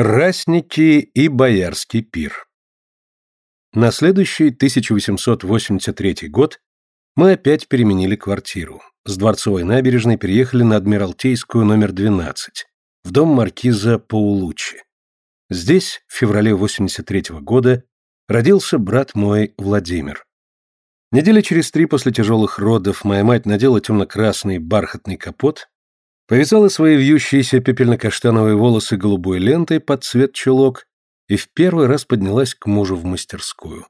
Расники и Боярский пир На следующий 1883 год мы опять переменили квартиру. С Дворцовой набережной переехали на Адмиралтейскую номер 12, в дом маркиза Паулуччи. Здесь, в феврале 83 -го года, родился брат мой Владимир. Недели через три после тяжелых родов моя мать надела темно-красный бархатный капот, повязала свои вьющиеся пепельно-каштановые волосы голубой лентой под цвет чулок и в первый раз поднялась к мужу в мастерскую.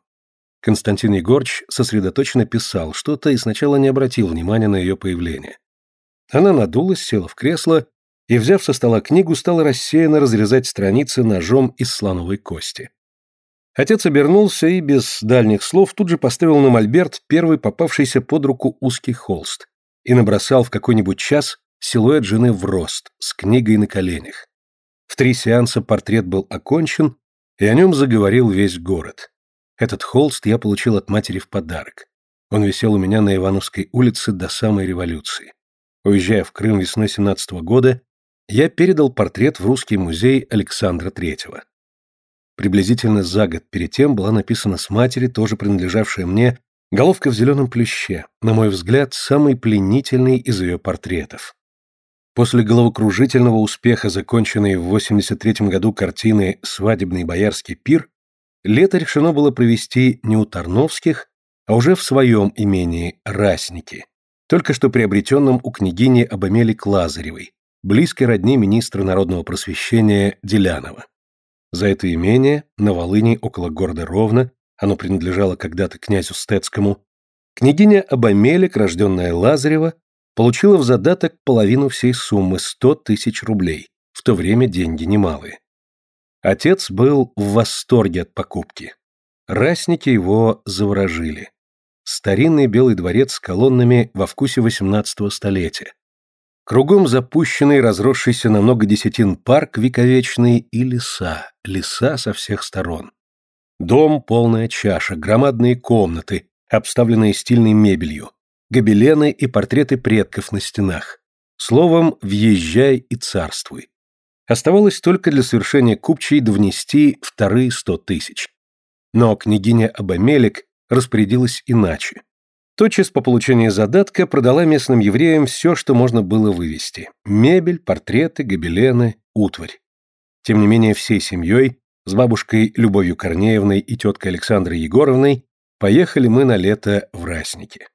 Константин Егорч сосредоточенно писал что-то и сначала не обратил внимания на ее появление. Она надулась, села в кресло и, взяв со стола книгу, стала рассеянно разрезать страницы ножом из слоновой кости. Отец обернулся и без дальних слов тут же поставил на мольберт первый попавшийся под руку узкий холст и набросал в какой-нибудь час силуэт жены в рост, с книгой на коленях. В три сеанса портрет был окончен, и о нем заговорил весь город. Этот холст я получил от матери в подарок. Он висел у меня на Ивановской улице до самой революции. Уезжая в Крым весной 17 -го года, я передал портрет в Русский музей Александра Третьего. Приблизительно за год перед тем была написана с матери, тоже принадлежавшая мне, головка в зеленом плюще, на мой взгляд, самый пленительный из ее портретов. После головокружительного успеха, законченной в 83 году картины «Свадебный боярский пир», лето решено было провести не у Тарновских, а уже в своем имении Расники, только что приобретенном у княгини Абамели Лазаревой, близкой родни министра народного просвещения Делянова. За это имение, на Волыни, около города Ровно, оно принадлежало когда-то князю Стецкому, княгиня Абамелик, рожденная Лазарева, получила в задаток половину всей суммы – 100 тысяч рублей, в то время деньги немалые. Отец был в восторге от покупки. Расники его заворожили. Старинный белый дворец с колоннами во вкусе XVIII столетия. Кругом запущенный, разросшийся на много десятин парк вековечный и леса, леса со всех сторон. Дом, полная чаша, громадные комнаты, обставленные стильной мебелью, гобелены и портреты предков на стенах. Словом, въезжай и царствуй. Оставалось только для совершения купчей довнести вторые сто тысяч. Но княгиня Абамелик распорядилась иначе. Тотчас по получении задатка продала местным евреям все, что можно было вывести. Мебель, портреты, гобелены, утварь. Тем не менее, всей семьей, с бабушкой Любовью Корнеевной и теткой Александрой Егоровной, поехали мы на лето в Расники.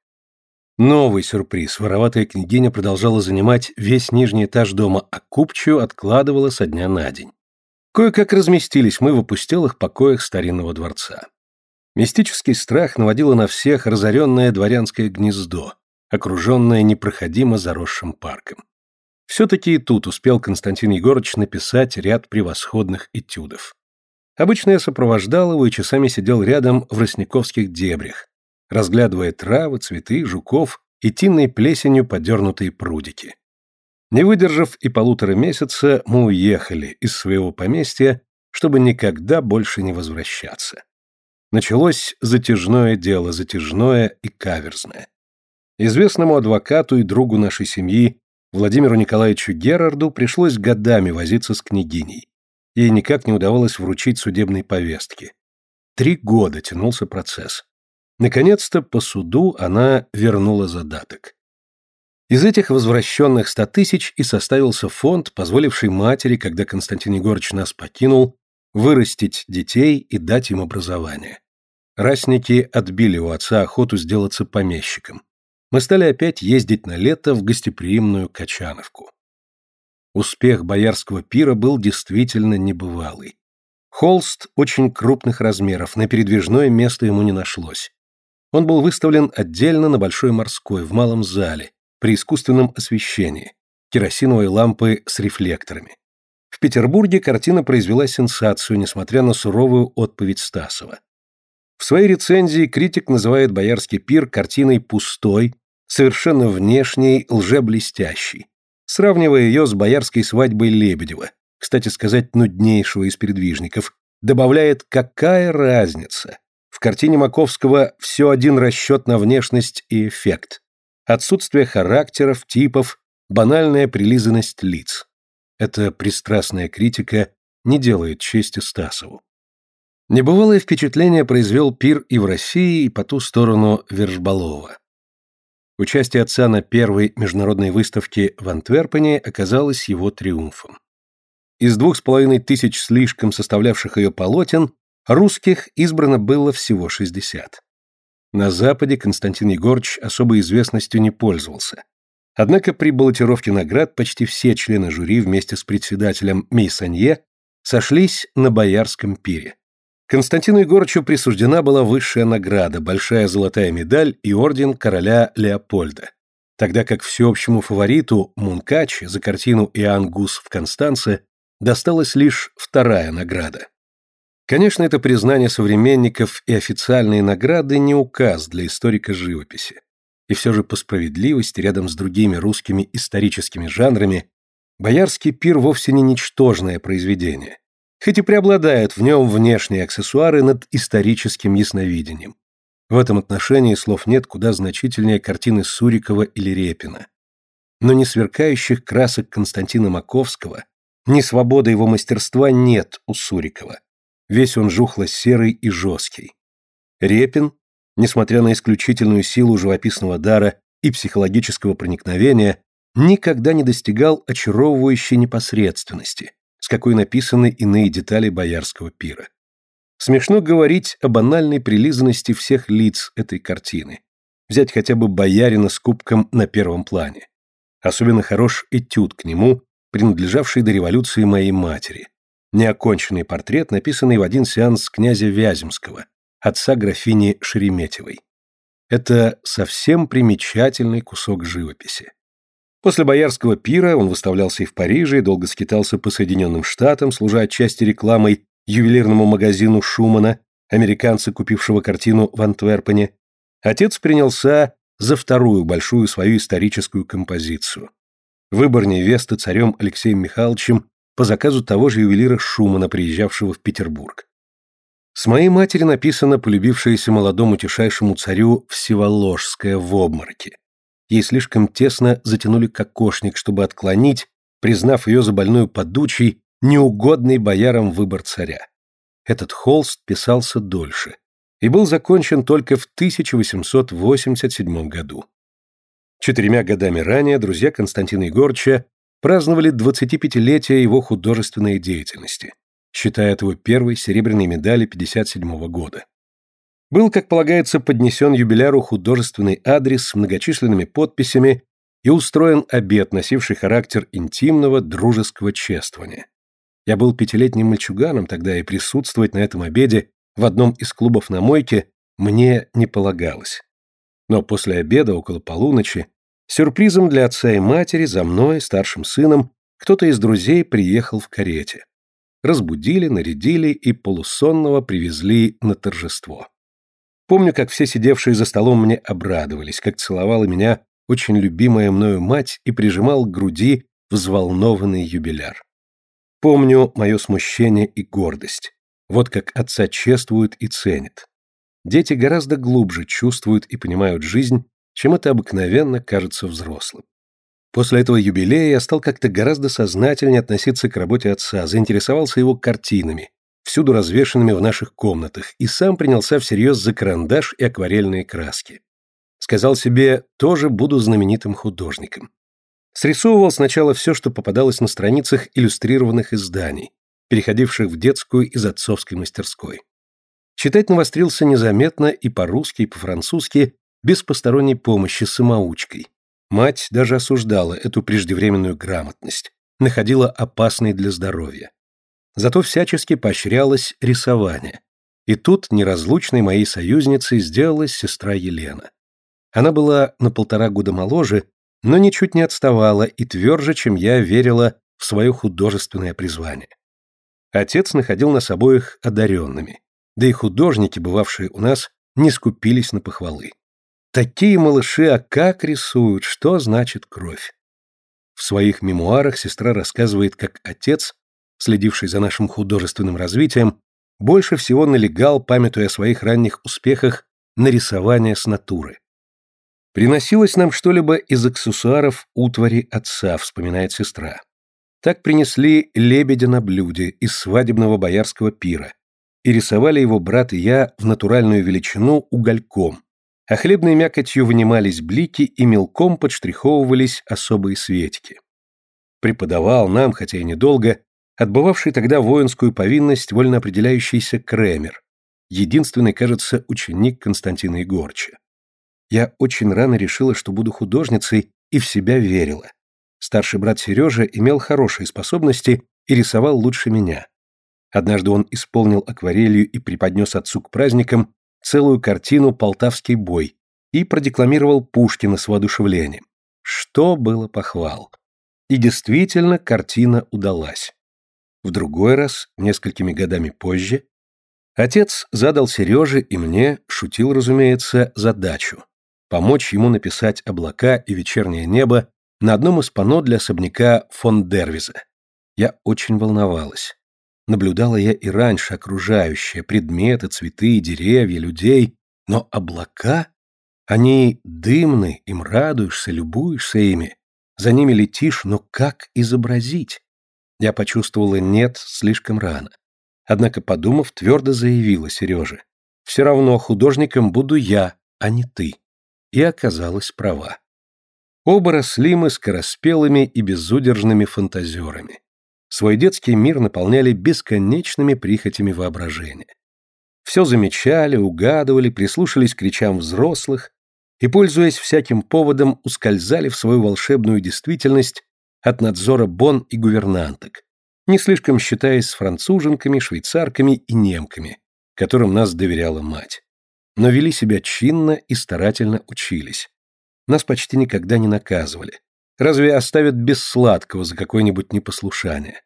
Новый сюрприз. Вороватая княгиня продолжала занимать весь нижний этаж дома, а купчую откладывала со дня на день. Кое-как разместились мы в опустелых покоях старинного дворца. Мистический страх наводило на всех разоренное дворянское гнездо, окруженное непроходимо заросшим парком. Все-таки и тут успел Константин Егорович написать ряд превосходных этюдов. Обычно я сопровождал его и часами сидел рядом в росниковских дебрях, разглядывая травы, цветы, жуков и тинной плесенью подернутые прудики. Не выдержав и полутора месяца, мы уехали из своего поместья, чтобы никогда больше не возвращаться. Началось затяжное дело, затяжное и каверзное. Известному адвокату и другу нашей семьи, Владимиру Николаевичу Герарду, пришлось годами возиться с княгиней. Ей никак не удавалось вручить судебной повестки. Три года тянулся процесс. Наконец-то по суду она вернула задаток. Из этих возвращенных ста тысяч и составился фонд, позволивший матери, когда Константин Егорович нас покинул, вырастить детей и дать им образование. Расники отбили у отца охоту сделаться помещиком. Мы стали опять ездить на лето в гостеприимную Качановку. Успех боярского пира был действительно небывалый. Холст очень крупных размеров, на передвижное место ему не нашлось. Он был выставлен отдельно на Большой морской, в малом зале, при искусственном освещении, керосиновой лампы с рефлекторами. В Петербурге картина произвела сенсацию, несмотря на суровую отповедь Стасова. В своей рецензии критик называет «Боярский пир» картиной пустой, совершенно внешней, лжеблестящей, сравнивая ее с боярской свадьбой Лебедева, кстати сказать, нуднейшего из передвижников, добавляет «какая разница?», в картине Маковского все один расчет на внешность и эффект. Отсутствие характеров, типов, банальная прилизанность лиц. Эта пристрастная критика не делает чести Стасову. Небывалое впечатление произвел пир и в России, и по ту сторону Вершбалова. Участие отца на первой международной выставке в Антверпене оказалось его триумфом. Из двух с половиной тысяч слишком составлявших ее полотен, русских избрано было всего 60. На Западе Константин Егорович особой известностью не пользовался. Однако при баллотировке наград почти все члены жюри вместе с председателем Мейсанье сошлись на Боярском пире. Константину Егорычу присуждена была высшая награда, большая золотая медаль и орден короля Леопольда. Тогда как всеобщему фавориту Мункач за картину «Иоанн Гус в Констанце» досталась лишь вторая награда. Конечно, это признание современников и официальные награды не указ для историка живописи. И все же по справедливости, рядом с другими русскими историческими жанрами, «Боярский пир» вовсе не ничтожное произведение, хоть и преобладают в нем внешние аксессуары над историческим ясновидением. В этом отношении слов нет куда значительнее картины Сурикова или Репина. Но ни сверкающих красок Константина Маковского, ни свободы его мастерства нет у Сурикова. Весь он жухло-серый и жесткий. Репин, несмотря на исключительную силу живописного дара и психологического проникновения, никогда не достигал очаровывающей непосредственности, с какой написаны иные детали боярского пира. Смешно говорить о банальной прилизанности всех лиц этой картины. Взять хотя бы боярина с кубком на первом плане. Особенно хорош этюд к нему, принадлежавший до революции моей матери, неоконченный портрет, написанный в один сеанс князя Вяземского, отца графини Шереметьевой. Это совсем примечательный кусок живописи. После Боярского пира он выставлялся и в Париже, и долго скитался по Соединенным Штатам, служа отчасти рекламой ювелирному магазину Шумана, американца, купившего картину в Антверпене. Отец принялся за вторую большую свою историческую композицию. Выбор невесты царем Алексеем Михайловичем по заказу того же ювелира Шумана, приезжавшего в Петербург. С моей матери написано полюбившееся молодому тишайшему царю Всеволожское в обмороке. Ей слишком тесно затянули кокошник, чтобы отклонить, признав ее за больную подучий, неугодный боярам выбор царя. Этот холст писался дольше и был закончен только в 1887 году. Четырьмя годами ранее друзья Константина Егорча праздновали 25-летие его художественной деятельности, считая его первой серебряной медали 57 года. Был, как полагается, поднесен юбиляру художественный адрес с многочисленными подписями и устроен обед, носивший характер интимного дружеского чествования. Я был пятилетним мальчуганом тогда, и присутствовать на этом обеде в одном из клубов на мойке мне не полагалось. Но после обеда, около полуночи, Сюрпризом для отца и матери за мной, старшим сыном, кто-то из друзей приехал в карете. Разбудили, нарядили и полусонного привезли на торжество. Помню, как все сидевшие за столом мне обрадовались, как целовала меня очень любимая мною мать и прижимал к груди взволнованный юбиляр. Помню мое смущение и гордость. Вот как отца чествуют и ценят. Дети гораздо глубже чувствуют и понимают жизнь, чем это обыкновенно кажется взрослым. После этого юбилея я стал как-то гораздо сознательнее относиться к работе отца, заинтересовался его картинами, всюду развешанными в наших комнатах, и сам принялся всерьез за карандаш и акварельные краски. Сказал себе, тоже буду знаменитым художником. Срисовывал сначала все, что попадалось на страницах иллюстрированных изданий, переходивших в детскую из отцовской мастерской. Читать навострился незаметно и по-русски, и по-французски, без посторонней помощи самоучкой. Мать даже осуждала эту преждевременную грамотность, находила опасной для здоровья. Зато всячески поощрялось рисование. И тут неразлучной моей союзницей сделалась сестра Елена. Она была на полтора года моложе, но ничуть не отставала и тверже, чем я, верила в свое художественное призвание. Отец находил нас обоих одаренными, да и художники, бывавшие у нас, не скупились на похвалы. Такие малыши, а как рисуют, что значит кровь? В своих мемуарах сестра рассказывает, как отец, следивший за нашим художественным развитием, больше всего налегал, памятуя о своих ранних успехах, на рисование с натуры. Приносилось нам что-либо из аксессуаров утвари отца, вспоминает сестра. Так принесли лебедя на блюде из свадебного боярского пира и рисовали его брат и я в натуральную величину угольком, а хлебной мякотью вынимались блики и мелком подштриховывались особые светики. Преподавал нам, хотя и недолго, отбывавший тогда воинскую повинность вольно определяющийся Кремер, единственный, кажется, ученик Константина Егорча. Я очень рано решила, что буду художницей, и в себя верила. Старший брат Сережа имел хорошие способности и рисовал лучше меня. Однажды он исполнил акварелью и преподнес отцу к праздникам целую картину «Полтавский бой» и продекламировал Пушкина с воодушевлением. Что было похвал. И действительно, картина удалась. В другой раз, несколькими годами позже, отец задал Сереже и мне, шутил, разумеется, задачу помочь ему написать облака и вечернее небо на одном из панно для особняка фон Дервиза. Я очень волновалась. Наблюдала я и раньше окружающее, предметы, цветы, деревья, людей, но облака, они дымны, им радуешься, любуешься ими, за ними летишь, но как изобразить? Я почувствовала нет слишком рано. Однако, подумав, твердо заявила Сереже, все равно художником буду я, а не ты. И оказалась права. Оба росли мы скороспелыми и безудержными фантазерами. Свой детский мир наполняли бесконечными прихотями воображения. Все замечали, угадывали, прислушались к речам взрослых и, пользуясь всяким поводом, ускользали в свою волшебную действительность от надзора бон и гувернанток, не слишком считаясь с француженками, швейцарками и немками, которым нас доверяла мать. Но вели себя чинно и старательно учились. Нас почти никогда не наказывали. Разве оставят без сладкого за какое-нибудь непослушание?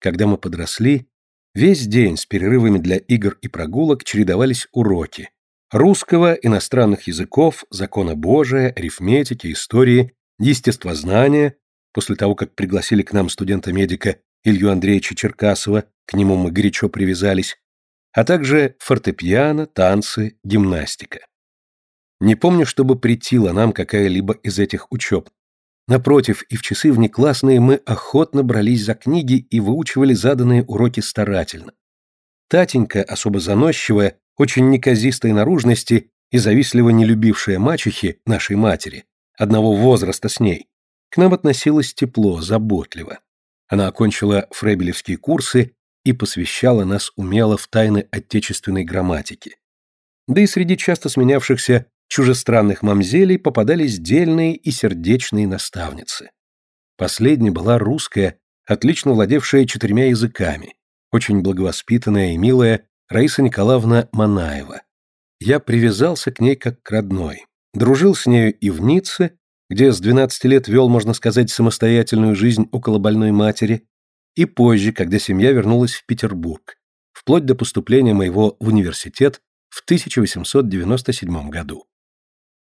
Когда мы подросли, весь день с перерывами для игр и прогулок чередовались уроки. Русского, иностранных языков, закона Божия, арифметики, истории, естествознания. После того, как пригласили к нам студента-медика Илью Андреевича Черкасова, к нему мы горячо привязались, а также фортепиано, танцы, гимнастика. Не помню, чтобы претила нам какая-либо из этих учеб. Напротив, и в часы внеклассные мы охотно брались за книги и выучивали заданные уроки старательно. Татенька, особо заносчивая, очень неказистой наружности и завистливо не любившая мачехи, нашей матери, одного возраста с ней, к нам относилась тепло, заботливо. Она окончила фрейбелевские курсы и посвящала нас умело в тайны отечественной грамматики. Да и среди часто сменявшихся чужестранных мамзелей попадались дельные и сердечные наставницы. Последняя была русская, отлично владевшая четырьмя языками, очень благовоспитанная и милая Раиса Николаевна Манаева. Я привязался к ней как к родной, дружил с нею и в Ницце, где с 12 лет вел, можно сказать, самостоятельную жизнь около больной матери, и позже, когда семья вернулась в Петербург, вплоть до поступления моего в университет в 1897 году.